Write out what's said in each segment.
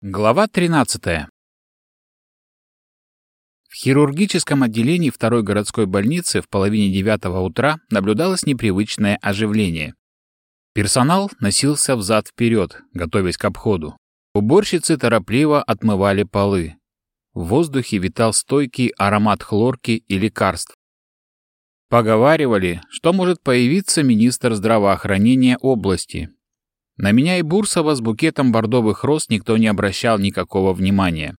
Глава 13. В хирургическом отделении второй городской больницы в половине девятого утра наблюдалось непривычное оживление. Персонал носился взад-вперед, готовясь к обходу. Уборщицы торопливо отмывали полы. В воздухе витал стойкий аромат хлорки и лекарств. Поговаривали, что может появиться министр здравоохранения области, на меня и Бурсова с букетом бордовых роз никто не обращал никакого внимания.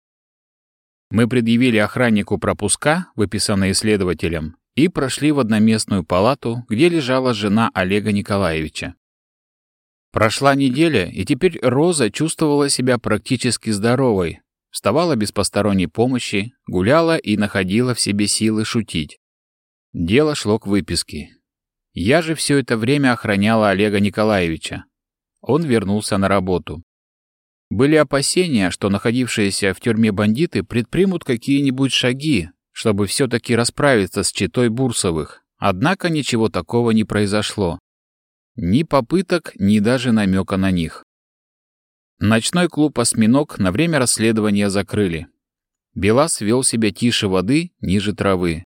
Мы предъявили охраннику пропуска, выписанные следователем, и прошли в одноместную палату, где лежала жена Олега Николаевича. Прошла неделя, и теперь Роза чувствовала себя практически здоровой, вставала без посторонней помощи, гуляла и находила в себе силы шутить. Дело шло к выписке. Я же все это время охраняла Олега Николаевича, он вернулся на работу. Были опасения, что находившиеся в тюрьме бандиты предпримут какие-нибудь шаги, чтобы все-таки расправиться с читой Бурсовых, однако ничего такого не произошло. Ни попыток, ни даже намека на них. Ночной клуб «Осьминог» на время расследования закрыли. Белас вел себя тише воды, ниже травы.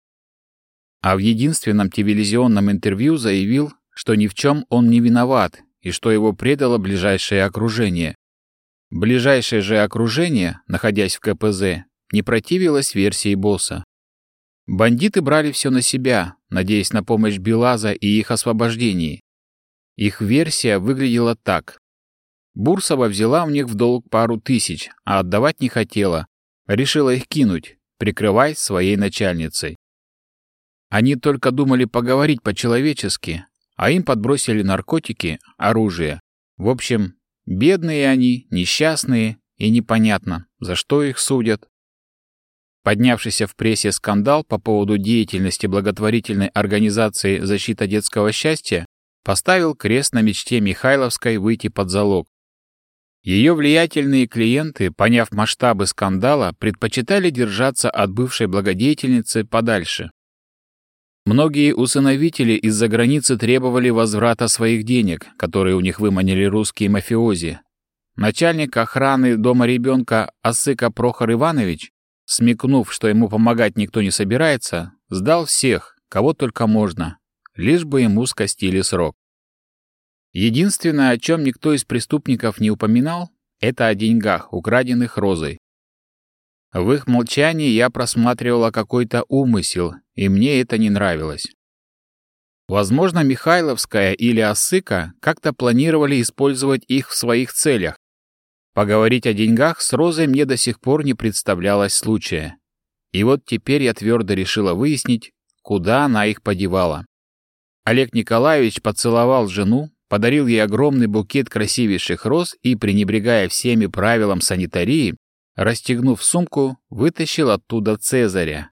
А в единственном телевизионном интервью заявил, что ни в чем он не виноват и что его предало ближайшее окружение. Ближайшее же окружение, находясь в КПЗ, не противилось версии босса. Бандиты брали все на себя, надеясь на помощь Белаза и их освобождении. Их версия выглядела так. Бурсова взяла у них в долг пару тысяч, а отдавать не хотела. Решила их кинуть, прикрываясь своей начальницей. Они только думали поговорить по-человечески, а им подбросили наркотики, оружие. В общем, бедные они, несчастные, и непонятно, за что их судят. Поднявшийся в прессе скандал по поводу деятельности благотворительной организации «Защита детского счастья» поставил крест на мечте Михайловской выйти под залог. Ее влиятельные клиенты, поняв масштабы скандала, предпочитали держаться от бывшей благодетельницы подальше. Многие усыновители из-за границы требовали возврата своих денег, которые у них выманили русские мафиози. Начальник охраны дома ребенка Асыка Прохор Иванович, смекнув, что ему помогать никто не собирается, сдал всех, кого только можно, лишь бы ему скостили срок. Единственное, о чем никто из преступников не упоминал, это о деньгах, украденных Розой. В их молчании я просматривала какой-то умысел, и мне это не нравилось. Возможно, Михайловская или Осыка как-то планировали использовать их в своих целях. Поговорить о деньгах с Розой мне до сих пор не представлялось случая. И вот теперь я твердо решила выяснить, куда она их подевала. Олег Николаевич поцеловал жену, подарил ей огромный букет красивейших роз и, пренебрегая всеми правилам санитарии, расстегнув сумку, вытащил оттуда Цезаря.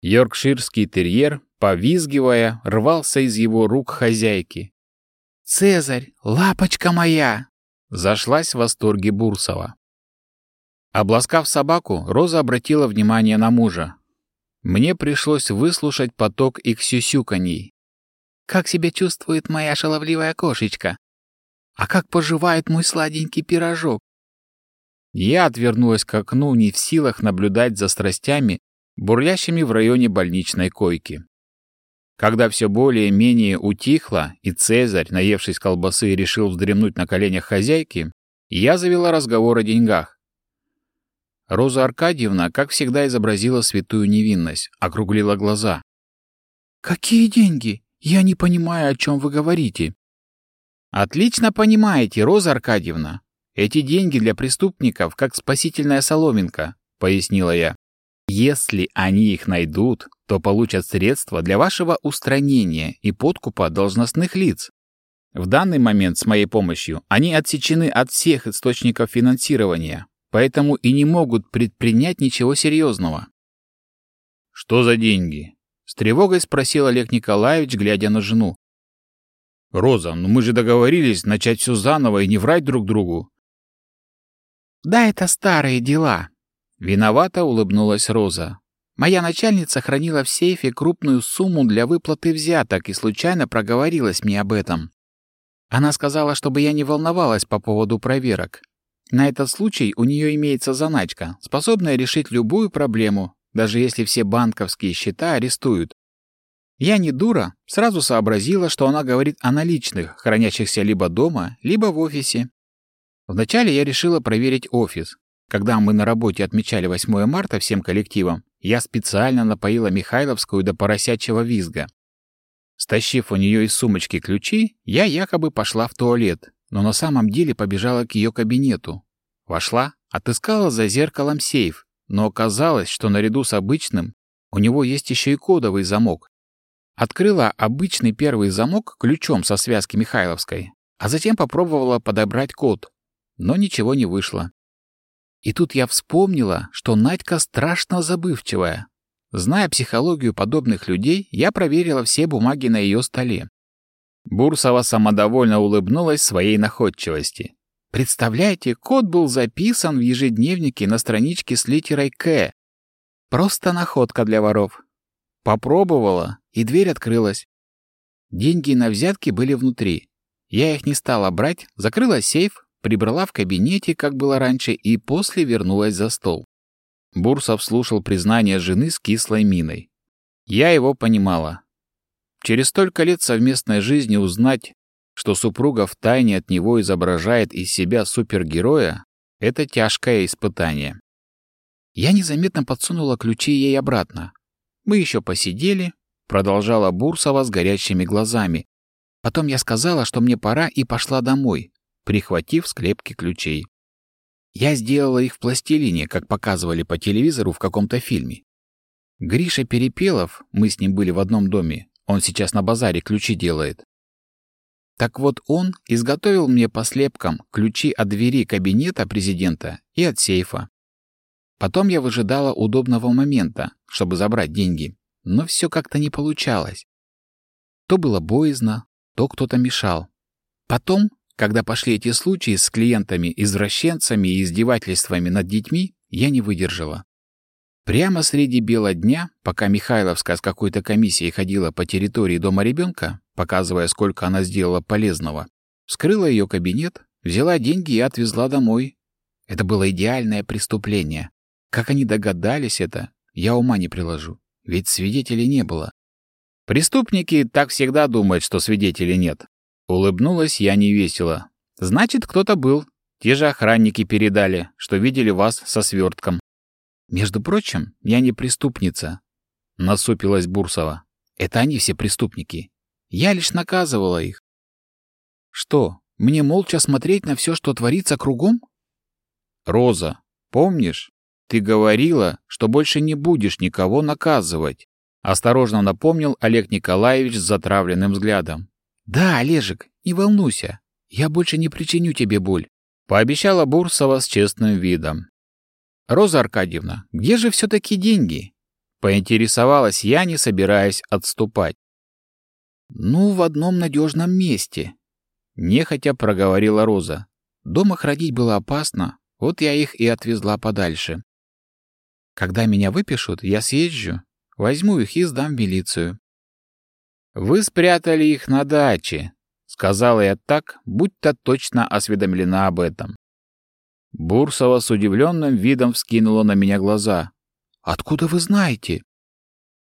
Йоркширский терьер, повизгивая, рвался из его рук хозяйки. «Цезарь, лапочка моя!» Зашлась в восторге Бурсова. Обласкав собаку, Роза обратила внимание на мужа. Мне пришлось выслушать поток их сюсюканий. «Как себя чувствует моя шаловливая кошечка? А как поживает мой сладенький пирожок? Я отвернулась к окну, не в силах наблюдать за страстями, бурлящими в районе больничной койки. Когда все более-менее утихло, и Цезарь, наевшись колбасы, решил вздремнуть на коленях хозяйки, я завела разговор о деньгах. Роза Аркадьевна, как всегда, изобразила святую невинность, округлила глаза. «Какие деньги? Я не понимаю, о чем вы говорите». «Отлично понимаете, Роза Аркадьевна. Эти деньги для преступников как спасительная соломинка, пояснила я. Если они их найдут, то получат средства для вашего устранения и подкупа должностных лиц. В данный момент с моей помощью они отсечены от всех источников финансирования, поэтому и не могут предпринять ничего серьезного. «Что за деньги?» — с тревогой спросил Олег Николаевич, глядя на жену. «Роза, ну мы же договорились начать все заново и не врать друг другу. «Да это старые дела». Виновато улыбнулась Роза. «Моя начальница хранила в сейфе крупную сумму для выплаты взяток и случайно проговорилась мне об этом. Она сказала, чтобы я не волновалась по поводу проверок. На этот случай у нее имеется заначка, способная решить любую проблему, даже если все банковские счета арестуют. Я не дура, сразу сообразила, что она говорит о наличных, хранящихся либо дома, либо в офисе. Вначале я решила проверить офис. Когда мы на работе отмечали 8 марта всем коллективом, я специально напоила Михайловскую до поросячьего визга. Стащив у нее из сумочки ключи, я якобы пошла в туалет, но на самом деле побежала к ее кабинету. Вошла, отыскала за зеркалом сейф, но оказалось, что наряду с обычным у него есть еще и кодовый замок. Открыла обычный первый замок ключом со связки Михайловской, а затем попробовала подобрать код, но ничего не вышло. И тут я вспомнила, что Надька страшно забывчивая. Зная психологию подобных людей, я проверила все бумаги на ее столе. Бурсова самодовольно улыбнулась своей находчивости. Представляете, код был записан в ежедневнике на страничке с литерой «К». Просто находка для воров. Попробовала, и дверь открылась. Деньги на взятки были внутри. Я их не стала брать, закрыла сейф, прибрала в кабинете, как было раньше, и после вернулась за стол. Бурсов слушал признание жены с кислой миной. Я его понимала. Через столько лет совместной жизни узнать, что супруга втайне от него изображает из себя супергероя, это тяжкое испытание. Я незаметно подсунула ключи ей обратно. Мы еще посидели, продолжала Бурсова с горящими глазами. Потом я сказала, что мне пора, и пошла домой, прихватив склепки ключей. Я сделала их в пластилине, как показывали по телевизору в каком-то фильме. Гриша Перепелов, мы с ним были в одном доме, он сейчас на базаре ключи делает. Так вот он изготовил мне по слепкам ключи от двери кабинета президента и от сейфа. Потом я выжидала удобного момента, чтобы забрать деньги, но все как-то не получалось. То было боязно, то кто-то мешал. Потом когда пошли эти случаи с клиентами, извращенцами и издевательствами над детьми, я не выдержала. Прямо среди бела дня, пока Михайловская с какой-то комиссией ходила по территории дома ребенка, показывая, сколько она сделала полезного, вскрыла ее кабинет, взяла деньги и отвезла домой. Это было идеальное преступление. Как они догадались это, я ума не приложу, ведь свидетелей не было. Преступники так всегда думают, что свидетелей нет. Улыбнулась я невесело. Значит, кто-то был. Те же охранники передали, что видели вас со свертком. Между прочим, я не преступница. Насупилась Бурсова. Это они все преступники. Я лишь наказывала их. Что, мне молча смотреть на все, что творится кругом? Роза, помнишь, ты говорила, что больше не будешь никого наказывать. Осторожно напомнил Олег Николаевич с затравленным взглядом. «Да, Олежек, не волнуйся, я больше не причиню тебе боль», — пообещала Бурсова с честным видом. «Роза Аркадьевна, где же все-таки деньги?» — поинтересовалась я, не собираясь отступать. «Ну, в одном надежном месте», — нехотя проговорила Роза. «Дома хранить было опасно, вот я их и отвезла подальше. Когда меня выпишут, я съезжу, возьму их и сдам в милицию. «Вы спрятали их на даче», — сказала я так, будто точно осведомлена об этом. Бурсова с удивленным видом вскинула на меня глаза. «Откуда вы знаете?»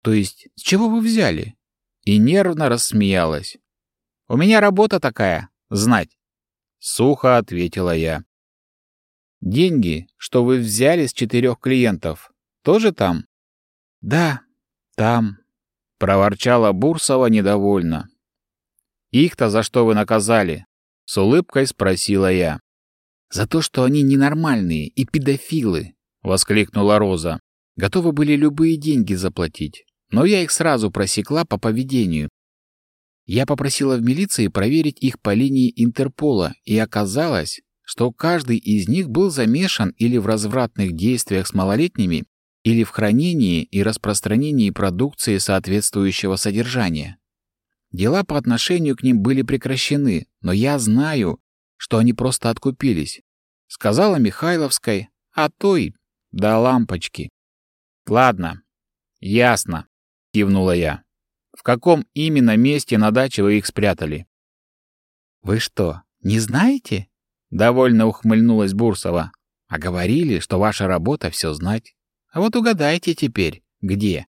«То есть, с чего вы взяли?» И нервно рассмеялась. «У меня работа такая — знать», — сухо ответила я. «Деньги, что вы взяли с четырех клиентов, тоже там?» «Да, там», — проворчала Бурсова недовольно. «Их-то за что вы наказали?» — с улыбкой спросила я. «За то, что они ненормальные и педофилы», — воскликнула Роза. «Готовы были любые деньги заплатить, но я их сразу просекла по поведению. Я попросила в милиции проверить их по линии Интерпола, и оказалось, что каждый из них был замешан или в развратных действиях с малолетними, или в хранении и распространении продукции соответствующего содержания. Дела по отношению к ним были прекращены, но я знаю, что они просто откупились. Сказала Михайловской, а той до лампочки. Ладно, ясно, кивнула я. В каком именно месте на даче вы их спрятали? Вы что, не знаете? Довольно ухмыльнулась Бурсова. А говорили, что ваша работа все знать. А вот угадайте теперь, где?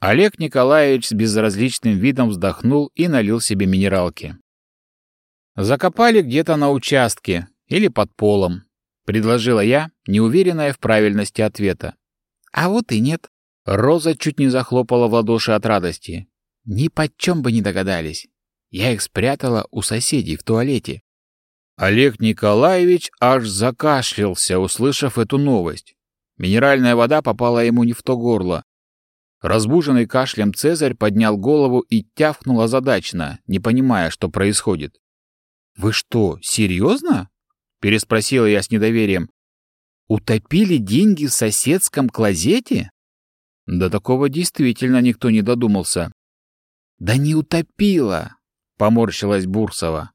Олег Николаевич с безразличным видом вздохнул и налил себе минералки. Закопали где-то на участке или под полом, предложила я, неуверенная в правильности ответа. А вот и нет. Роза чуть не захлопала в ладоши от радости. Ни почем бы не догадались. Я их спрятала у соседей в туалете. Олег Николаевич аж закашлялся, услышав эту новость. Минеральная вода попала ему не в то горло. Разбуженный кашлем Цезарь поднял голову и тявкнул озадаченно, не понимая, что происходит. «Вы что, серьезно?» — переспросила я с недоверием. «Утопили деньги в соседском клозете?» До такого действительно никто не додумался. «Да не утопила!» — поморщилась Бурсова.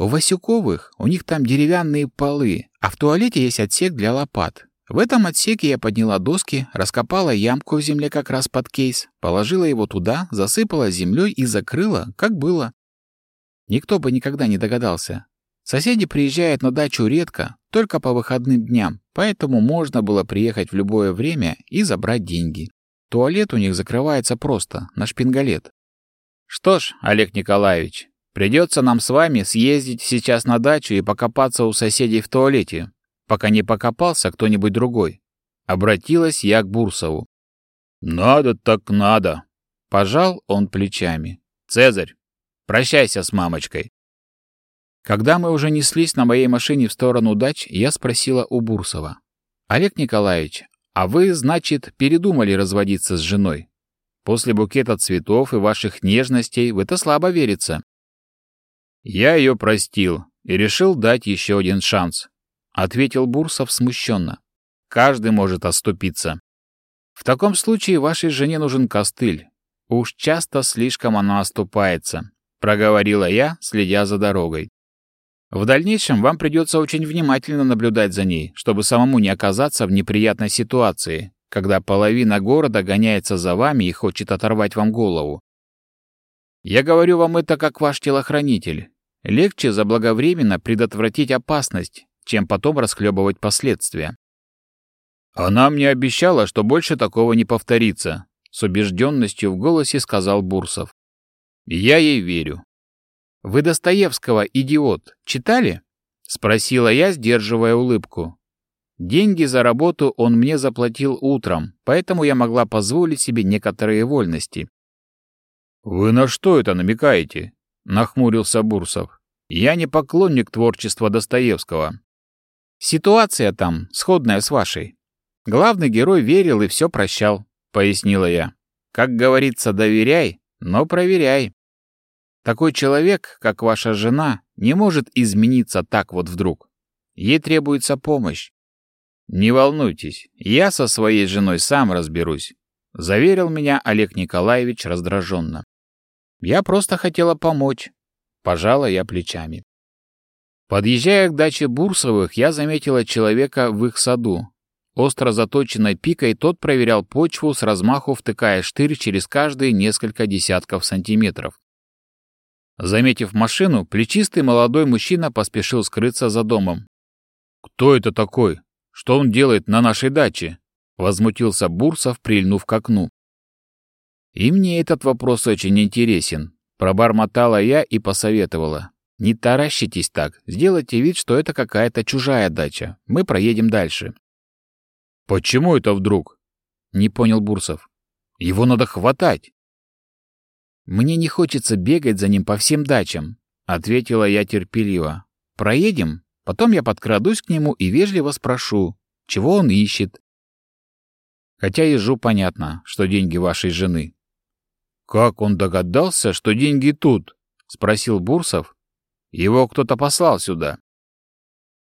У Васюковых у них там деревянные полы, а в туалете есть отсек для лопат. В этом отсеке я подняла доски, раскопала ямку в земле как раз под кейс, положила его туда, засыпала землей и закрыла, как было. Никто бы никогда не догадался. Соседи приезжают на дачу редко, только по выходным дням, поэтому можно было приехать в любое время и забрать деньги. Туалет у них закрывается просто, на шпингалет. Что ж, Олег Николаевич, Придется нам с вами съездить сейчас на дачу и покопаться у соседей в туалете, пока не покопался кто-нибудь другой. Обратилась я к Бурсову. «Надо так надо!» Пожал он плечами. «Цезарь, прощайся с мамочкой!» Когда мы уже неслись на моей машине в сторону дач, я спросила у Бурсова. «Олег Николаевич, а вы, значит, передумали разводиться с женой? После букета цветов и ваших нежностей в это слабо верится. «Я ее простил и решил дать еще один шанс», — ответил Бурсов смущенно. «Каждый может оступиться. В таком случае вашей жене нужен костыль. Уж часто слишком она оступается», — проговорила я, следя за дорогой. «В дальнейшем вам придется очень внимательно наблюдать за ней, чтобы самому не оказаться в неприятной ситуации, когда половина города гоняется за вами и хочет оторвать вам голову. Я говорю вам это как ваш телохранитель. Легче заблаговременно предотвратить опасность, чем потом расхлебывать последствия. Она мне обещала, что больше такого не повторится, с убежденностью в голосе сказал Бурсов. Я ей верю. Вы Достоевского, идиот, читали? Спросила я, сдерживая улыбку. Деньги за работу он мне заплатил утром, поэтому я могла позволить себе некоторые вольности. «Вы на что это намекаете?» — нахмурился Бурсов. «Я не поклонник творчества Достоевского. Ситуация там сходная с вашей. Главный герой верил и все прощал», — пояснила я. «Как говорится, доверяй, но проверяй. Такой человек, как ваша жена, не может измениться так вот вдруг. Ей требуется помощь. Не волнуйтесь, я со своей женой сам разберусь», — заверил меня Олег Николаевич раздраженно. Я просто хотела помочь. Пожала я плечами. Подъезжая к даче Бурсовых, я заметила человека в их саду. Остро заточенной пикой тот проверял почву с размаху, втыкая штырь через каждые несколько десятков сантиметров. Заметив машину, плечистый молодой мужчина поспешил скрыться за домом. «Кто это такой? Что он делает на нашей даче?» — возмутился Бурсов, прильнув к окну. И мне этот вопрос очень интересен. Пробормотала я и посоветовала. Не таращитесь так, сделайте вид, что это какая-то чужая дача. Мы проедем дальше. Почему это вдруг? Не понял Бурсов. Его надо хватать. Мне не хочется бегать за ним по всем дачам, ответила я терпеливо. Проедем, потом я подкрадусь к нему и вежливо спрошу, чего он ищет. Хотя ежу понятно, что деньги вашей жены. «Как он догадался, что деньги тут?» — спросил Бурсов. «Его кто-то послал сюда».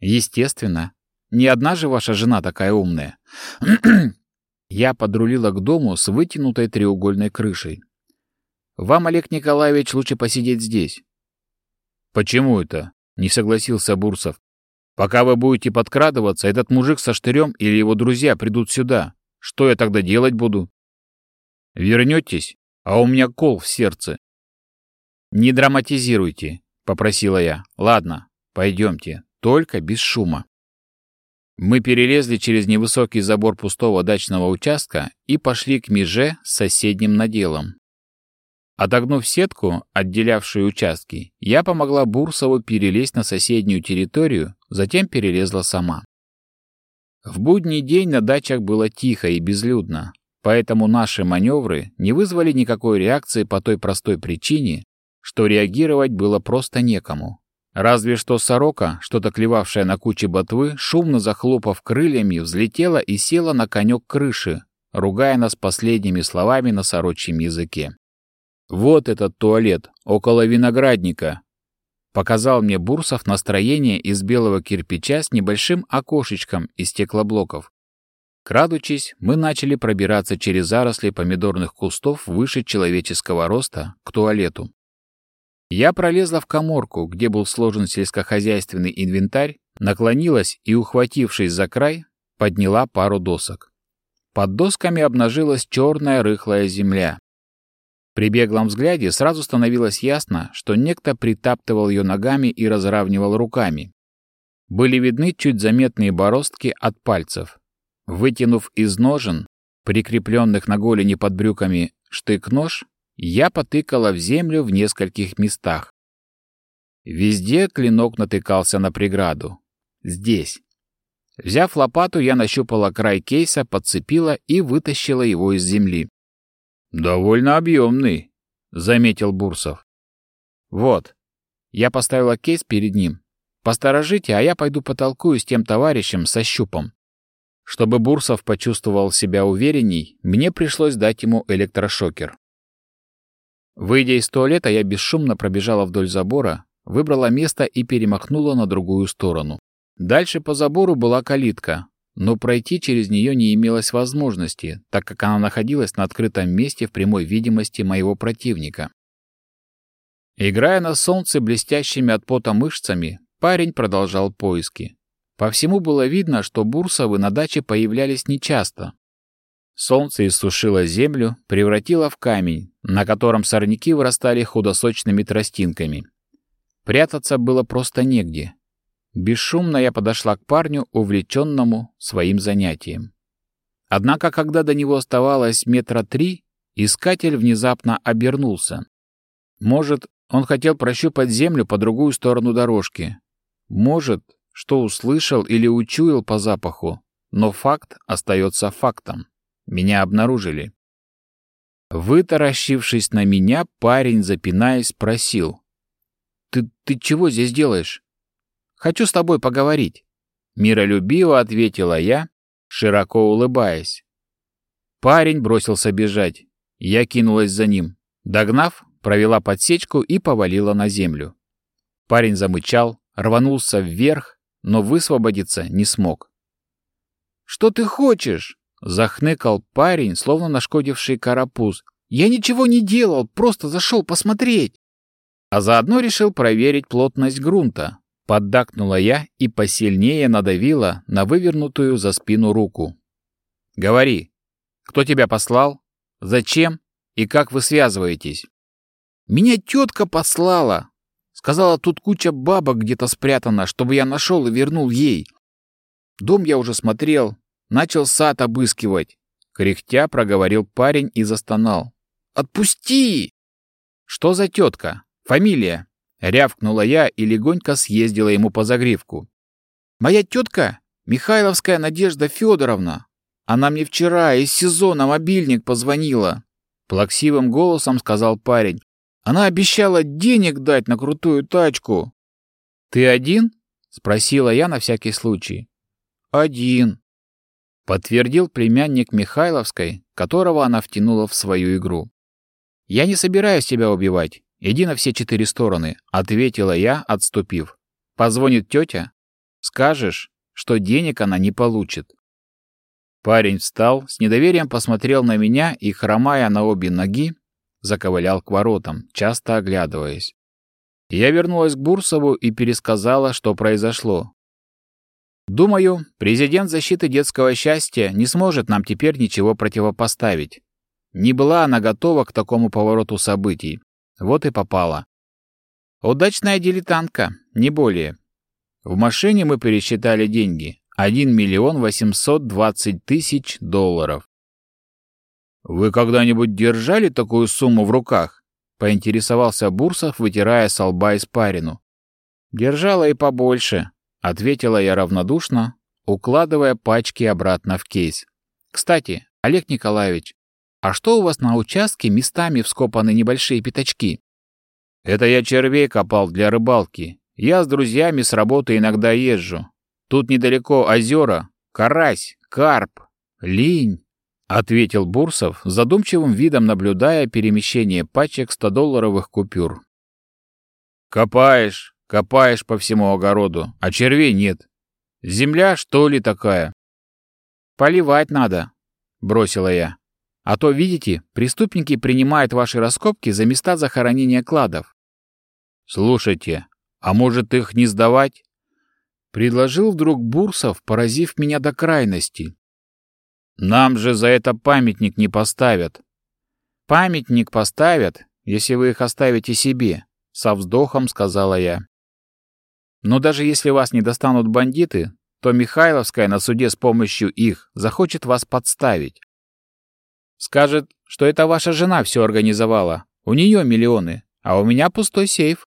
«Естественно. Не одна же ваша жена такая умная». Я подрулила к дому с вытянутой треугольной крышей. «Вам, Олег Николаевич, лучше посидеть здесь». «Почему это?» — не согласился Бурсов. «Пока вы будете подкрадываться, этот мужик со штырем или его друзья придут сюда. Что я тогда делать буду?» «Вернетесь, а у меня кол в сердце. «Не драматизируйте», — попросила я. «Ладно, пойдемте. только без шума. Мы перелезли через невысокий забор пустого дачного участка и пошли к меже с соседним наделом. Отогнув сетку, отделявшую участки, я помогла Бурсову перелезть на соседнюю территорию, затем перелезла сама. В будний день на дачах было тихо и безлюдно, поэтому наши маневры не вызвали никакой реакции по той простой причине, что реагировать было просто некому. Разве что сорока, что-то клевавшая на куче ботвы, шумно захлопав крыльями, взлетела и села на конек крыши, ругая нас последними словами на сорочьем языке. «Вот этот туалет, около виноградника», — показал мне Бурсов настроение из белого кирпича с небольшим окошечком из стеклоблоков. Крадучись, мы начали пробираться через заросли помидорных кустов выше человеческого роста к туалету. Я пролезла в коморку, где был сложен сельскохозяйственный инвентарь, наклонилась и, ухватившись за край, подняла пару досок. Под досками обнажилась черная рыхлая земля. При беглом взгляде сразу становилось ясно, что некто притаптывал ее ногами и разравнивал руками. Были видны чуть заметные бороздки от пальцев. Вытянув из ножен, прикрепленных на голени под брюками, штык-нож, я потыкала в землю в нескольких местах. Везде клинок натыкался на преграду. Здесь. Взяв лопату, я нащупала край кейса, подцепила и вытащила его из земли. «Довольно объемный», — заметил Бурсов. «Вот». Я поставила кейс перед ним. «Посторожите, а я пойду потолкую с тем товарищем со щупом». Чтобы Бурсов почувствовал себя уверенней, мне пришлось дать ему электрошокер. Выйдя из туалета, я бесшумно пробежала вдоль забора, выбрала место и перемахнула на другую сторону. Дальше по забору была калитка, но пройти через нее не имелось возможности, так как она находилась на открытом месте в прямой видимости моего противника. Играя на солнце блестящими от пота мышцами, парень продолжал поиски. По всему было видно, что бурсовы на даче появлялись нечасто. Солнце иссушило землю, превратило в камень, на котором сорняки вырастали худосочными тростинками. Прятаться было просто негде. Бесшумно я подошла к парню, увлеченному своим занятием. Однако, когда до него оставалось метра три, искатель внезапно обернулся. Может, он хотел прощупать землю по другую сторону дорожки. Может, что услышал или учуял по запаху, но факт остается фактом. Меня обнаружили. Вытаращившись на меня, парень, запинаясь, спросил. «Ты, ты чего здесь делаешь?» Хочу с тобой поговорить. Миролюбиво ответила я, широко улыбаясь. Парень бросился бежать. Я кинулась за ним. Догнав, провела подсечку и повалила на землю. Парень замычал, рванулся вверх, но высвободиться не смог. «Что ты хочешь?» — захныкал парень, словно нашкодивший карапуз. «Я ничего не делал, просто зашел посмотреть». А заодно решил проверить плотность грунта, Поддакнула я и посильнее надавила на вывернутую за спину руку. «Говори, кто тебя послал? Зачем? И как вы связываетесь?» «Меня тетка послала!» Сказала, тут куча бабок где-то спрятана, чтобы я нашел и вернул ей. Дом я уже смотрел, начал сад обыскивать. Кряхтя проговорил парень и застонал. «Отпусти!» «Что за тетка? Фамилия?» Рявкнула я и легонько съездила ему по загривку. «Моя тетка Михайловская Надежда Федоровна. Она мне вчера из СИЗО на мобильник позвонила». Плаксивым голосом сказал парень. «Она обещала денег дать на крутую тачку». «Ты один?» — спросила я на всякий случай. «Один», — подтвердил племянник Михайловской, которого она втянула в свою игру. «Я не собираюсь тебя убивать. «Иди на все четыре стороны», — ответила я, отступив. «Позвонит тетя. Скажешь, что денег она не получит». Парень встал, с недоверием посмотрел на меня и, хромая на обе ноги, заковылял к воротам, часто оглядываясь. Я вернулась к Бурсову и пересказала, что произошло. Думаю, президент защиты детского счастья не сможет нам теперь ничего противопоставить. Не была она готова к такому повороту событий. Вот и попала. Удачная дилетантка, не более. В машине мы пересчитали деньги. 1 миллион 820 тысяч долларов. «Вы когда-нибудь держали такую сумму в руках?» — поинтересовался Бурсов, вытирая со лба испарину. «Держала и побольше», — ответила я равнодушно, укладывая пачки обратно в кейс. «Кстати, Олег Николаевич, а что у вас на участке местами вскопаны небольшие пятачки?» «Это я червей копал для рыбалки. Я с друзьями с работы иногда езжу. Тут недалеко озера, карась, карп, линь», — ответил Бурсов, задумчивым видом наблюдая перемещение пачек 100-долларовых купюр. «Копаешь, копаешь по всему огороду, а червей нет. Земля, что ли, такая?» «Поливать надо», — бросила я. «А то, видите, преступники принимают ваши раскопки за места захоронения кладов». «Слушайте, а может их не сдавать?» Предложил вдруг Бурсов, поразив меня до крайности. «Нам же за это памятник не поставят». «Памятник поставят, если вы их оставите себе», — со вздохом сказала я. «Но даже если вас не достанут бандиты, то Михайловская на суде с помощью их захочет вас подставить. Скажет, что это ваша жена все организовала, у нее миллионы, а у меня пустой сейф.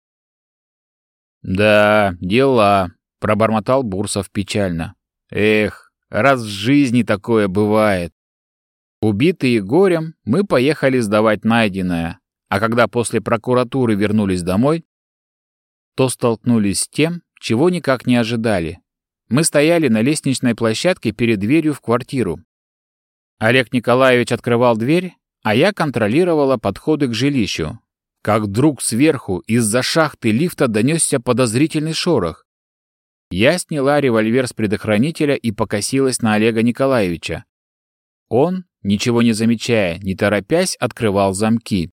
«Да, дела», — пробормотал Бурсов печально. «Эх, раз в жизни такое бывает». Убитые горем, мы поехали сдавать найденное, а когда после прокуратуры вернулись домой, то столкнулись с тем, чего никак не ожидали. Мы стояли на лестничной площадке перед дверью в квартиру. Олег Николаевич открывал дверь, а я контролировала подходы к жилищу. Как вдруг сверху из-за шахты лифта донесся подозрительный шорох. Я сняла револьвер с предохранителя и покосилась на Олега Николаевича. Он, ничего не замечая, не торопясь, открывал замки.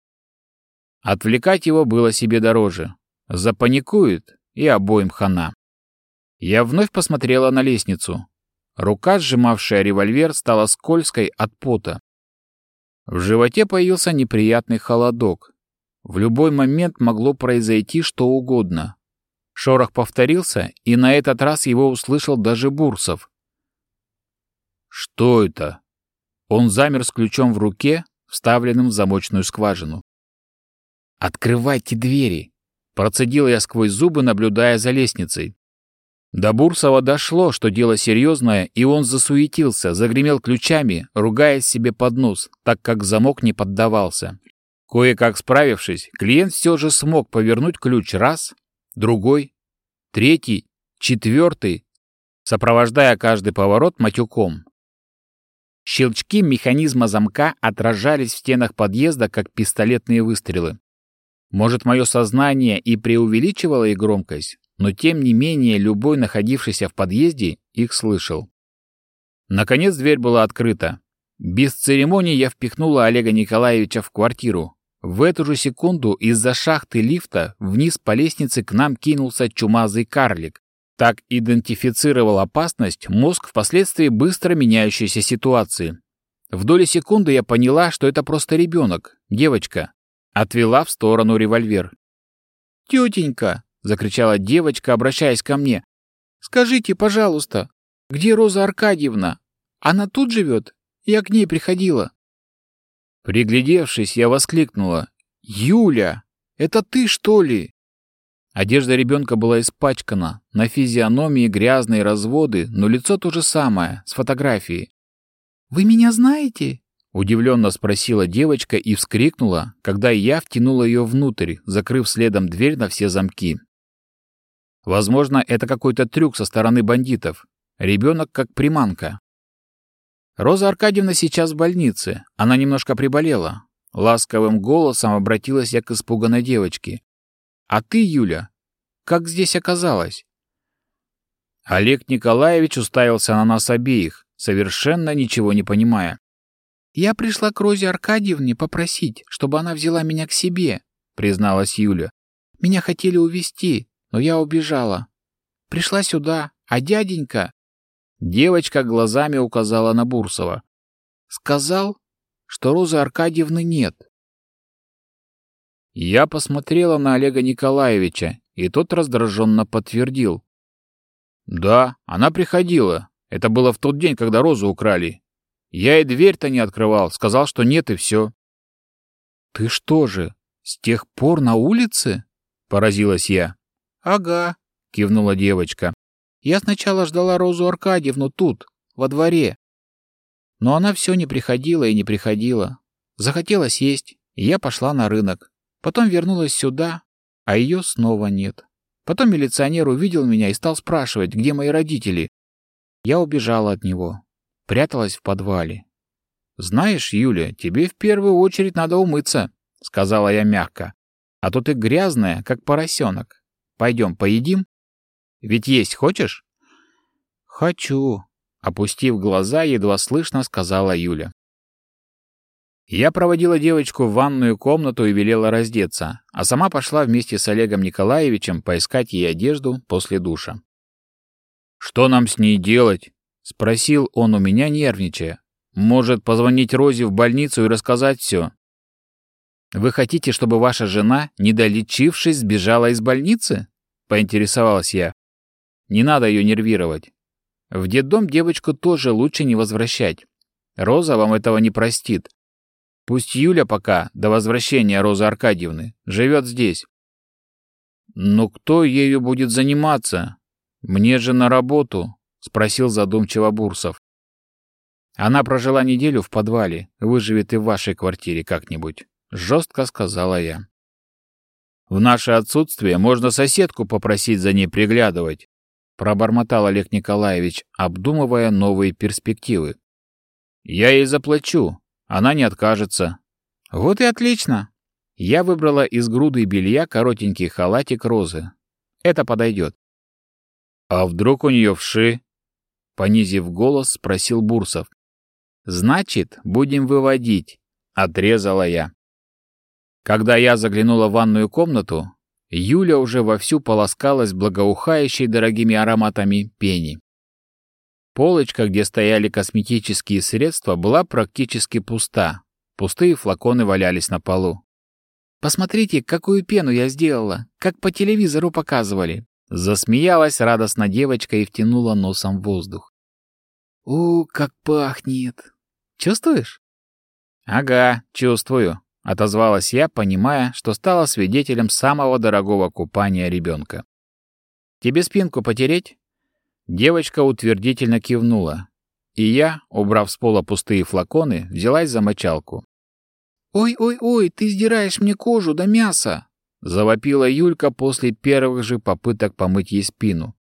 Отвлекать его было себе дороже. Запаникует, и обоим хана. Я вновь посмотрела на лестницу. Рука, сжимавшая револьвер, стала скользкой от пота. В животе появился неприятный холодок. В любой момент могло произойти что угодно. Шорох повторился, и на этот раз его услышал даже Бурсов. «Что это?» Он замер с ключом в руке, вставленным в замочную скважину. «Открывайте двери!» Процедил я сквозь зубы, наблюдая за лестницей. До Бурсова дошло, что дело серьезное, и он засуетился, загремел ключами, ругаясь себе под нос, так как замок не поддавался. Кое-как справившись, клиент все же смог повернуть ключ раз, другой, третий, четвертый, сопровождая каждый поворот матюком. Щелчки механизма замка отражались в стенах подъезда, как пистолетные выстрелы. Может, мое сознание и преувеличивало их громкость, но тем не менее любой находившийся в подъезде их слышал. Наконец дверь была открыта. Без церемоний я впихнула Олега Николаевича в квартиру. В эту же секунду из-за шахты лифта вниз по лестнице к нам кинулся чумазый карлик. Так идентифицировал опасность мозг впоследствии быстро меняющейся ситуации. В доли секунды я поняла, что это просто ребенок, девочка. Отвела в сторону револьвер. «Тетенька!» — закричала девочка, обращаясь ко мне. «Скажите, пожалуйста, где Роза Аркадьевна? Она тут живет? Я к ней приходила». Приглядевшись, я воскликнула. «Юля, это ты, что ли?» Одежда ребенка была испачкана, на физиономии грязные разводы, но лицо то же самое, с фотографией. «Вы меня знаете?» Удивленно спросила девочка и вскрикнула, когда я втянула ее внутрь, закрыв следом дверь на все замки. Возможно, это какой-то трюк со стороны бандитов. Ребенок как приманка. Роза Аркадьевна сейчас в больнице. Она немножко приболела. Ласковым голосом обратилась я к испуганной девочке. «А ты, Юля, как здесь оказалась?» Олег Николаевич уставился на нас обеих, совершенно ничего не понимая. «Я пришла к Розе Аркадьевне попросить, чтобы она взяла меня к себе», — призналась Юля. «Меня хотели увезти, но я убежала. Пришла сюда, а дяденька...» Девочка глазами указала на Бурсова. «Сказал, что Розы Аркадьевны нет». Я посмотрела на Олега Николаевича, и тот раздраженно подтвердил. Да, она приходила. Это было в тот день, когда розу украли. Я и дверь-то не открывал, сказал, что нет, и все. Ты что же, с тех пор на улице? Поразилась я. Ага, кивнула девочка. Я сначала ждала Розу Аркадьевну тут, во дворе. Но она все не приходила и не приходила. Захотелось есть, и я пошла на рынок. Потом вернулась сюда, а ее снова нет. Потом милиционер увидел меня и стал спрашивать, где мои родители. Я убежала от него, пряталась в подвале. «Знаешь, Юля, тебе в первую очередь надо умыться», — сказала я мягко. «А то ты грязная, как поросенок. Пойдем поедим? Ведь есть хочешь?» «Хочу», — опустив глаза, едва слышно сказала Юля. Я проводила девочку в ванную комнату и велела раздеться, а сама пошла вместе с Олегом Николаевичем поискать ей одежду после душа. «Что нам с ней делать?» — спросил он у меня, нервничая. «Может, позвонить Розе в больницу и рассказать все?» «Вы хотите, чтобы ваша жена, не долечившись, сбежала из больницы?» — поинтересовалась я. «Не надо ее нервировать. В детдом девочку тоже лучше не возвращать. Роза вам этого не простит. Пусть Юля пока, до возвращения Розы Аркадьевны, живет здесь. Но кто ею будет заниматься? Мне же на работу, спросил задумчиво Бурсов. Она прожила неделю в подвале, выживет и в вашей квартире как-нибудь, жестко сказала я. В наше отсутствие можно соседку попросить за ней приглядывать, пробормотал Олег Николаевич, обдумывая новые перспективы. Я ей заплачу, она не откажется. Вот и отлично. Я выбрала из груды белья коротенький халатик розы. Это подойдет. А вдруг у нее вши? Понизив голос, спросил Бурсов. Значит, будем выводить, отрезала я. Когда я заглянула в ванную комнату, Юля уже вовсю полоскалась благоухающей дорогими ароматами пени. Полочка, где стояли косметические средства, была практически пуста. Пустые флаконы валялись на полу. «Посмотрите, какую пену я сделала, как по телевизору показывали!» Засмеялась радостно девочка и втянула носом воздух. «У, как пахнет! Чувствуешь?» «Ага, чувствую», — отозвалась я, понимая, что стала свидетелем самого дорогого купания ребенка. «Тебе спинку потереть?» Девочка утвердительно кивнула, и я, убрав с пола пустые флаконы, взялась за мочалку. «Ой-ой-ой, ты сдираешь мне кожу до мяса!» — завопила Юлька после первых же попыток помыть ей спину.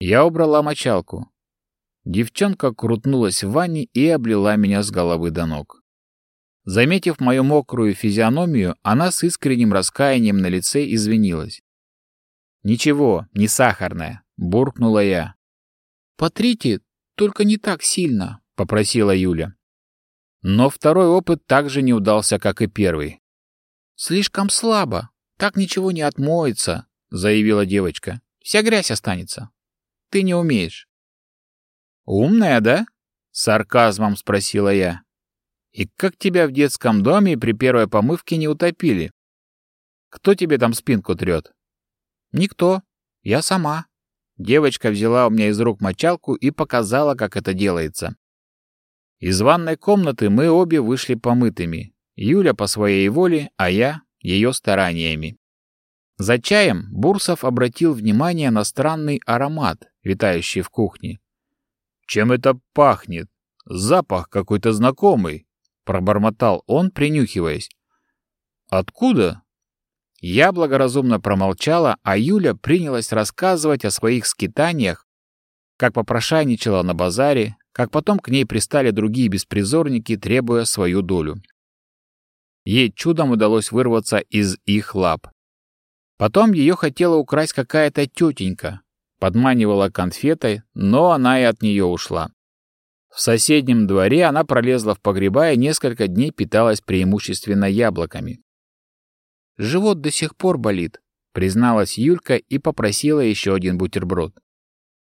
Я убрала мочалку. Девчонка крутнулась в ванне и облила меня с головы до ног. Заметив мою мокрую физиономию, она с искренним раскаянием на лице извинилась. «Ничего, не сахарная. — буркнула я. «Потрите, только не так сильно», — попросила Юля. Но второй опыт также не удался, как и первый. «Слишком слабо, так ничего не отмоется», — заявила девочка. «Вся грязь останется. Ты не умеешь». «Умная, да?» — сарказмом спросила я. «И как тебя в детском доме при первой помывке не утопили? Кто тебе там спинку трет?» «Никто. Я сама», Девочка взяла у меня из рук мочалку и показала, как это делается. Из ванной комнаты мы обе вышли помытыми. Юля по своей воле, а я ее стараниями. За чаем Бурсов обратил внимание на странный аромат, витающий в кухне. «Чем это пахнет? Запах какой-то знакомый», — пробормотал он, принюхиваясь. «Откуда?» Я благоразумно промолчала, а Юля принялась рассказывать о своих скитаниях, как попрошайничала на базаре, как потом к ней пристали другие беспризорники, требуя свою долю. Ей чудом удалось вырваться из их лап. Потом ее хотела украсть какая-то тетенька, подманивала конфетой, но она и от нее ушла. В соседнем дворе она пролезла в погреба и несколько дней питалась преимущественно яблоками. Живот до сих пор болит, призналась Юлька и попросила еще один бутерброд.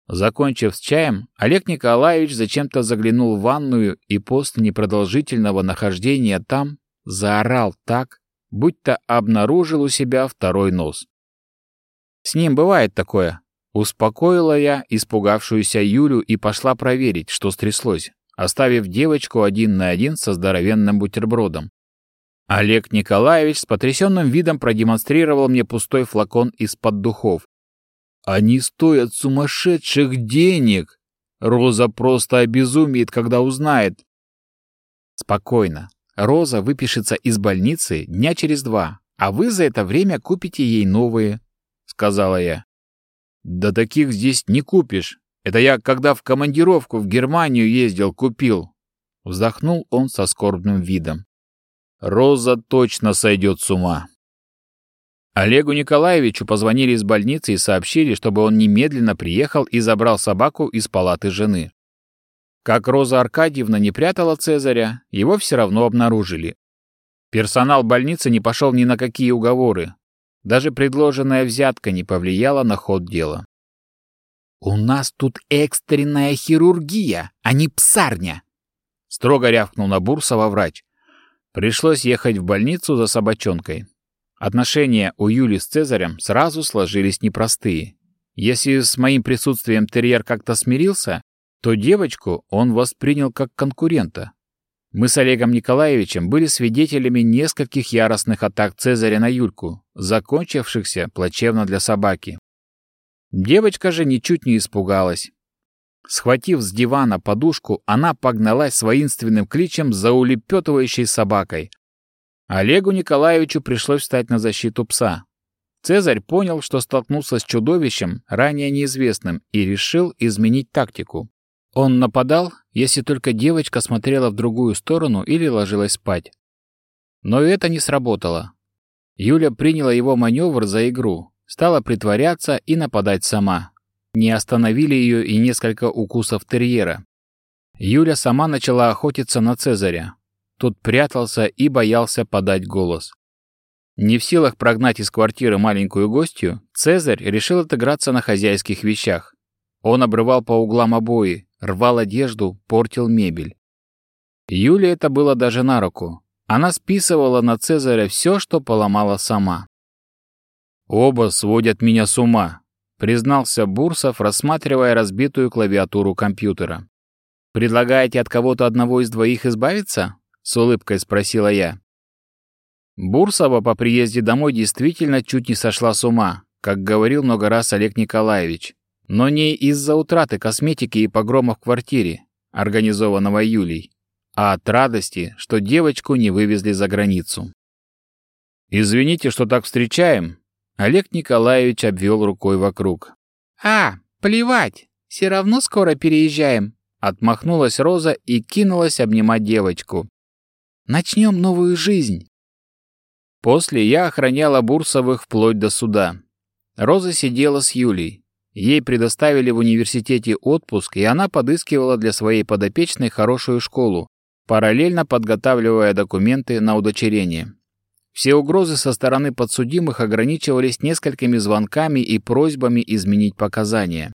Закончив с чаем, Олег Николаевич зачем-то заглянул в ванную и после непродолжительного нахождения там заорал так, будто обнаружил у себя второй нос. «С ним бывает такое», — Успокоила я испугавшуюся Юлю и пошла проверить, что стряслось, оставив девочку один на один со здоровенным бутербродом. Олег Николаевич с потрясенным видом продемонстрировал мне пустой флакон из-под духов. «Они стоят сумасшедших денег! Роза просто обезумеет, когда узнает!» «Спокойно. Роза выпишется из больницы дня через два, а вы за это время купите ей новые», — сказала я. «Да таких здесь не купишь. Это я, когда в командировку в Германию ездил, купил». Вздохнул он со скорбным видом. Роза точно сойдет с ума. Олегу Николаевичу позвонили из больницы и сообщили, чтобы он немедленно приехал и забрал собаку из палаты жены. Как Роза Аркадьевна не прятала Цезаря, его все равно обнаружили. Персонал больницы не пошел ни на какие уговоры. Даже предложенная взятка не повлияла на ход дела. «У нас тут экстренная хирургия, а не псарня!» Строго рявкнул на Бурсова врач. Пришлось ехать в больницу за собачонкой. Отношения у Юли с Цезарем сразу сложились непростые. Если с моим присутствием терьер как-то смирился, то девочку он воспринял как конкурента. Мы с Олегом Николаевичем были свидетелями нескольких яростных атак Цезаря на Юльку, закончившихся плачевно для собаки. Девочка же ничуть не испугалась. Схватив с дивана подушку, она погналась с воинственным кличем за улепетывающей собакой. Олегу Николаевичу пришлось встать на защиту пса. Цезарь понял, что столкнулся с чудовищем, ранее неизвестным, и решил изменить тактику. Он нападал, если только девочка смотрела в другую сторону или ложилась спать. Но это не сработало. Юля приняла его маневр за игру, стала притворяться и нападать сама. Не остановили ее и несколько укусов терьера. Юля сама начала охотиться на Цезаря. Тот прятался и боялся подать голос. Не в силах прогнать из квартиры маленькую гостью, Цезарь решил отыграться на хозяйских вещах. Он обрывал по углам обои, рвал одежду, портил мебель. Юле это было даже на руку. Она списывала на Цезаря все, что поломала сама. «Оба сводят меня с ума», признался Бурсов, рассматривая разбитую клавиатуру компьютера. «Предлагаете от кого-то одного из двоих избавиться?» — с улыбкой спросила я. Бурсова по приезде домой действительно чуть не сошла с ума, как говорил много раз Олег Николаевич. Но не из-за утраты косметики и погрома в квартире, организованного Юлей, а от радости, что девочку не вывезли за границу. «Извините, что так встречаем», Олег Николаевич обвел рукой вокруг. «А, плевать, все равно скоро переезжаем», отмахнулась Роза и кинулась обнимать девочку. «Начнем новую жизнь». После я охраняла Бурсовых вплоть до суда. Роза сидела с Юлей. Ей предоставили в университете отпуск, и она подыскивала для своей подопечной хорошую школу, параллельно подготавливая документы на удочерение. Все угрозы со стороны подсудимых ограничивались несколькими звонками и просьбами изменить показания.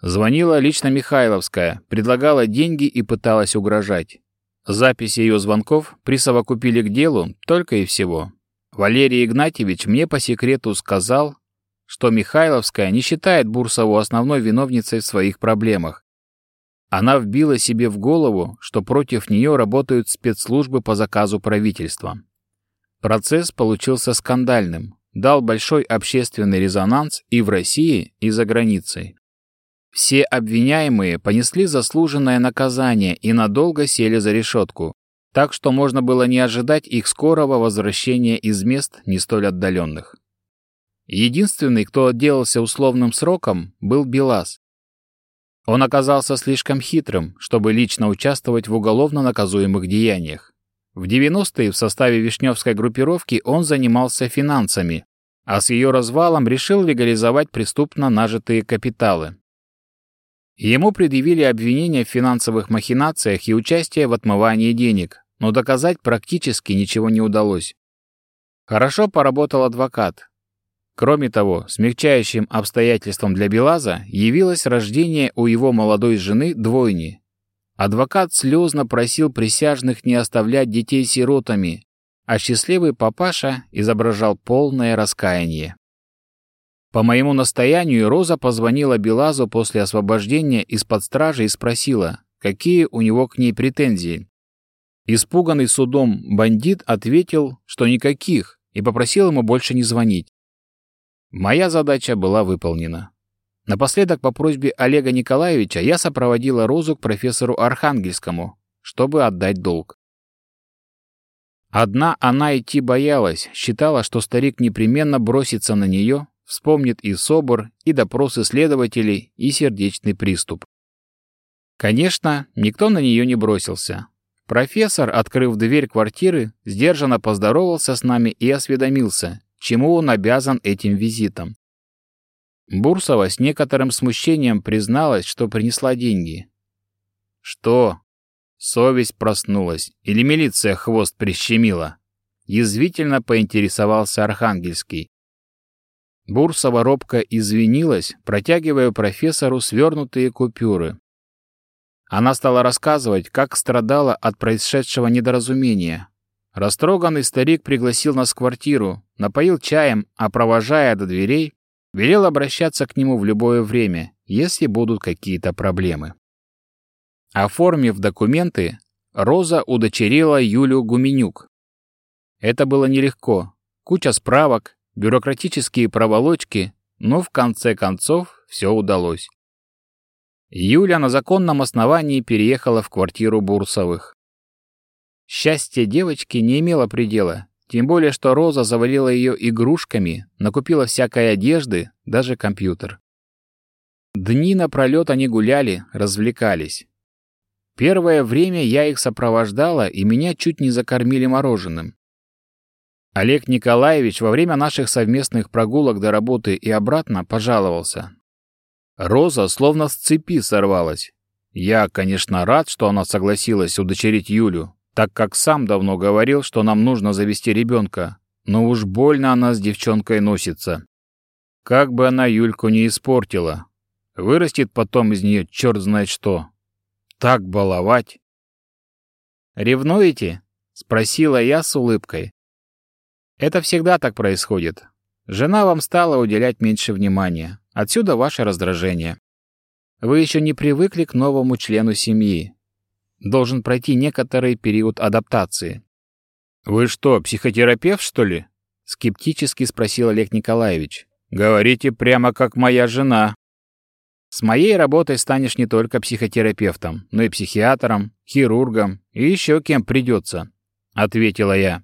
Звонила лично Михайловская, предлагала деньги и пыталась угрожать. Записи ее звонков присовокупили к делу только и всего. Валерий Игнатьевич мне по секрету сказал, что Михайловская не считает Бурсову основной виновницей в своих проблемах. Она вбила себе в голову, что против нее работают спецслужбы по заказу правительства. Процесс получился скандальным, дал большой общественный резонанс и в России, и за границей. Все обвиняемые понесли заслуженное наказание и надолго сели за решетку, так что можно было не ожидать их скорого возвращения из мест не столь отдаленных. Единственный, кто отделался условным сроком, был Белас. Он оказался слишком хитрым, чтобы лично участвовать в уголовно наказуемых деяниях. В 90-е в составе Вишневской группировки он занимался финансами, а с ее развалом решил легализовать преступно нажитые капиталы. Ему предъявили обвинения в финансовых махинациях и участие в отмывании денег, но доказать практически ничего не удалось. Хорошо поработал адвокат. Кроме того, смягчающим обстоятельством для Белаза явилось рождение у его молодой жены двойни, Адвокат слезно просил присяжных не оставлять детей сиротами, а счастливый папаша изображал полное раскаяние. По моему настоянию Роза позвонила Белазу после освобождения из-под стражи и спросила, какие у него к ней претензии. Испуганный судом бандит ответил, что никаких, и попросил ему больше не звонить. Моя задача была выполнена. Напоследок по просьбе Олега Николаевича я сопроводила Розу к профессору Архангельскому, чтобы отдать долг. Одна она идти боялась, считала, что старик непременно бросится на нее, вспомнит и собор, и допросы следователей, и сердечный приступ. Конечно, никто на нее не бросился. Профессор, открыв дверь квартиры, сдержанно поздоровался с нами и осведомился, чему он обязан этим визитом. Бурсова с некоторым смущением призналась, что принесла деньги. «Что?» Совесть проснулась. Или милиция хвост прищемила? Язвительно поинтересовался Архангельский. Бурсова робко извинилась, протягивая профессору свернутые купюры. Она стала рассказывать, как страдала от происшедшего недоразумения. Растроганный старик пригласил нас в квартиру, напоил чаем, а провожая до дверей, велел обращаться к нему в любое время, если будут какие-то проблемы. Оформив документы, Роза удочерила Юлю Гуменюк. Это было нелегко. Куча справок, бюрократические проволочки, но в конце концов все удалось. Юля на законном основании переехала в квартиру Бурсовых. Счастье девочки не имело предела, тем более что Роза завалила ее игрушками, накупила всякой одежды, даже компьютер. Дни напролет они гуляли, развлекались. Первое время я их сопровождала, и меня чуть не закормили мороженым. Олег Николаевич во время наших совместных прогулок до работы и обратно пожаловался. Роза словно с цепи сорвалась. Я, конечно, рад, что она согласилась удочерить Юлю, так как сам давно говорил, что нам нужно завести ребенка, но уж больно она с девчонкой носится. Как бы она Юльку не испортила. Вырастет потом из нее черт знает что. Так баловать. «Ревнуете?» — спросила я с улыбкой. «Это всегда так происходит. Жена вам стала уделять меньше внимания. Отсюда ваше раздражение. Вы еще не привыкли к новому члену семьи. Должен пройти некоторый период адаптации». «Вы что, психотерапевт, что ли?» — скептически спросил Олег Николаевич. «Говорите прямо как моя жена». С моей работой станешь не только психотерапевтом, но и психиатром, хирургом и еще кем придется», — ответила я.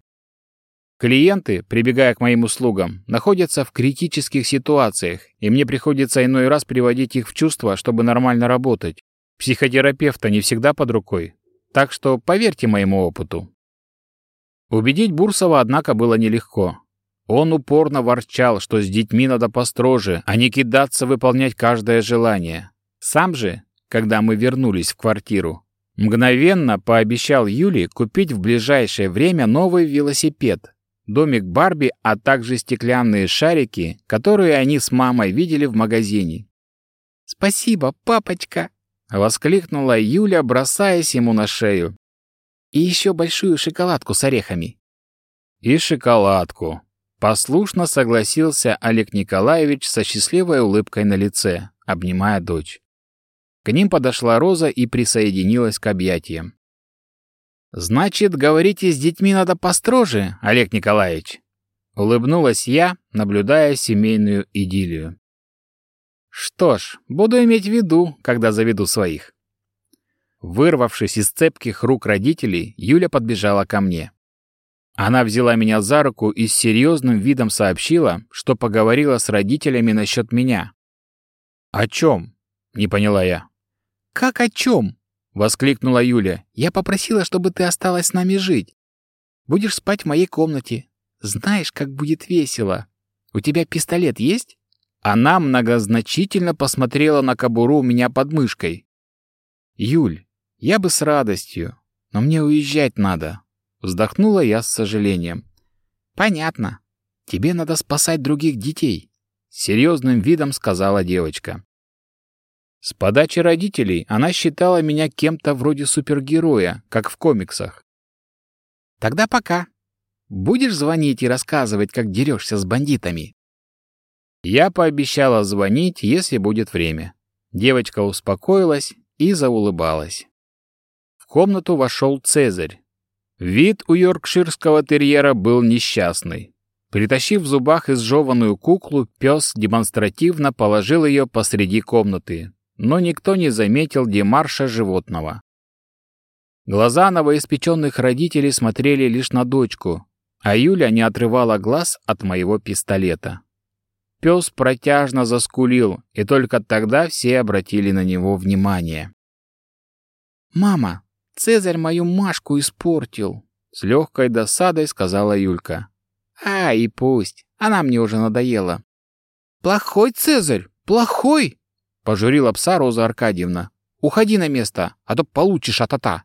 Клиенты, прибегая к моим услугам, находятся в критических ситуациях, и мне приходится иной раз приводить их в чувство, чтобы нормально работать. Психотерапевта не всегда под рукой, так что поверьте моему опыту. Убедить Бурсова, однако, было нелегко. Он упорно ворчал, что с детьми надо построже, а не кидаться выполнять каждое желание. Сам же, когда мы вернулись в квартиру, мгновенно пообещал Юле купить в ближайшее время новый велосипед, домик Барби, а также стеклянные шарики, которые они с мамой видели в магазине. «Спасибо, папочка!» — воскликнула Юля, бросаясь ему на шею. «И еще большую шоколадку с орехами». «И шоколадку», Послушно согласился Олег Николаевич со счастливой улыбкой на лице, обнимая дочь. К ним подошла Роза и присоединилась к объятиям. «Значит, говорите, с детьми надо построже, Олег Николаевич?» Улыбнулась я, наблюдая семейную идиллию. «Что ж, буду иметь в виду, когда заведу своих». Вырвавшись из цепких рук родителей, Юля подбежала ко мне. Она взяла меня за руку и с серьезным видом сообщила, что поговорила с родителями насчет меня. «О чем?» — не поняла я. «Как о чем?» — воскликнула Юля. «Я попросила, чтобы ты осталась с нами жить. Будешь спать в моей комнате. Знаешь, как будет весело. У тебя пистолет есть?» Она многозначительно посмотрела на кобуру у меня под мышкой. «Юль, я бы с радостью, но мне уезжать надо. Вздохнула я с сожалением. «Понятно. Тебе надо спасать других детей», — серьезным видом сказала девочка. С подачи родителей она считала меня кем-то вроде супергероя, как в комиксах. «Тогда пока. Будешь звонить и рассказывать, как дерешься с бандитами?» Я пообещала звонить, если будет время. Девочка успокоилась и заулыбалась. В комнату вошел Цезарь. Вид у йоркширского терьера был несчастный. Притащив в зубах изжеванную куклу, пес демонстративно положил ее посреди комнаты, но никто не заметил демарша животного. Глаза новоиспеченных родителей смотрели лишь на дочку, а Юля не отрывала глаз от моего пистолета. Пес протяжно заскулил, и только тогда все обратили на него внимание. «Мама, Цезарь мою Машку испортил!» С легкой досадой сказала Юлька. «А, и пусть. Она мне уже надоела». «Плохой Цезарь! Плохой!» Пожурила пса Роза Аркадьевна. «Уходи на место, а то получишь атата!»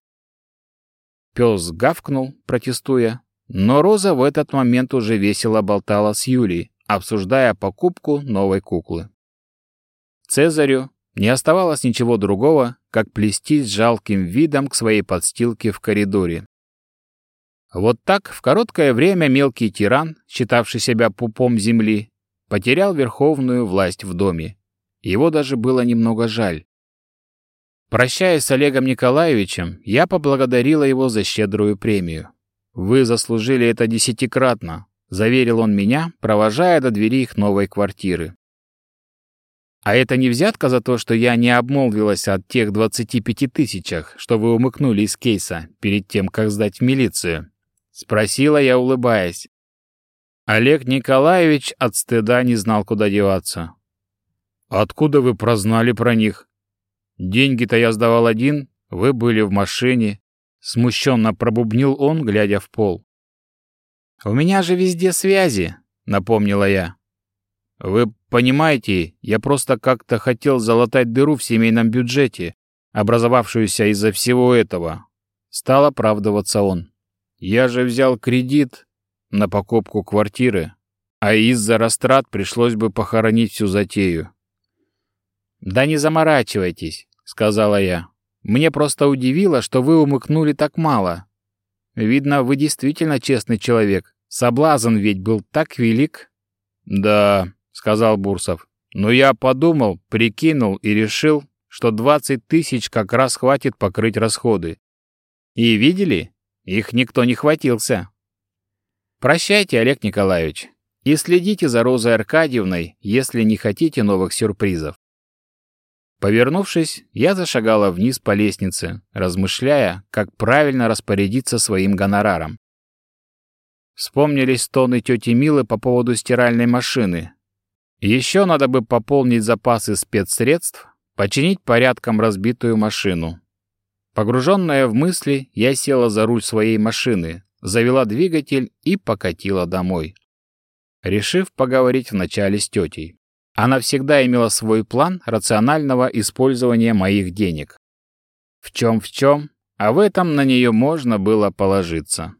Пес гавкнул, протестуя, но Роза в этот момент уже весело болтала с Юлей, обсуждая покупку новой куклы. Цезарю не оставалось ничего другого, как плестись жалким видом к своей подстилке в коридоре. Вот так в короткое время мелкий тиран, считавший себя пупом земли, потерял верховную власть в доме. Его даже было немного жаль. Прощаясь с Олегом Николаевичем, я поблагодарила его за щедрую премию. «Вы заслужили это десятикратно», — заверил он меня, провожая до двери их новой квартиры. «А это не взятка за то, что я не обмолвилась от тех 25 тысячах, что вы умыкнули из кейса перед тем, как сдать в милицию?» — спросила я, улыбаясь. Олег Николаевич от стыда не знал, куда деваться. «Откуда вы прознали про них? Деньги-то я сдавал один, вы были в машине. Смущенно пробубнил он, глядя в пол. «У меня же везде связи», — напомнила я. «Вы понимаете, я просто как-то хотел залатать дыру в семейном бюджете, образовавшуюся из-за всего этого». Стал оправдываться он. «Я же взял кредит на покупку квартиры, а из-за растрат пришлось бы похоронить всю затею». «Да не заморачивайтесь», — сказала я. Мне просто удивило, что вы умыкнули так мало. Видно, вы действительно честный человек. Соблазн ведь был так велик. Да, сказал Бурсов. Но я подумал, прикинул и решил, что 20 тысяч как раз хватит покрыть расходы. И видели? Их никто не хватился. Прощайте, Олег Николаевич, и следите за Розой Аркадьевной, если не хотите новых сюрпризов. Повернувшись, я зашагала вниз по лестнице, размышляя, как правильно распорядиться своим гонораром. Вспомнились тоны тети Милы по поводу стиральной машины. Еще надо бы пополнить запасы спецсредств, починить порядком разбитую машину. Погруженная в мысли, я села за руль своей машины, завела двигатель и покатила домой. Решив поговорить вначале с тетей. Она всегда имела свой план рационального использования моих денег. В чем в чем, а в этом на нее можно было положиться.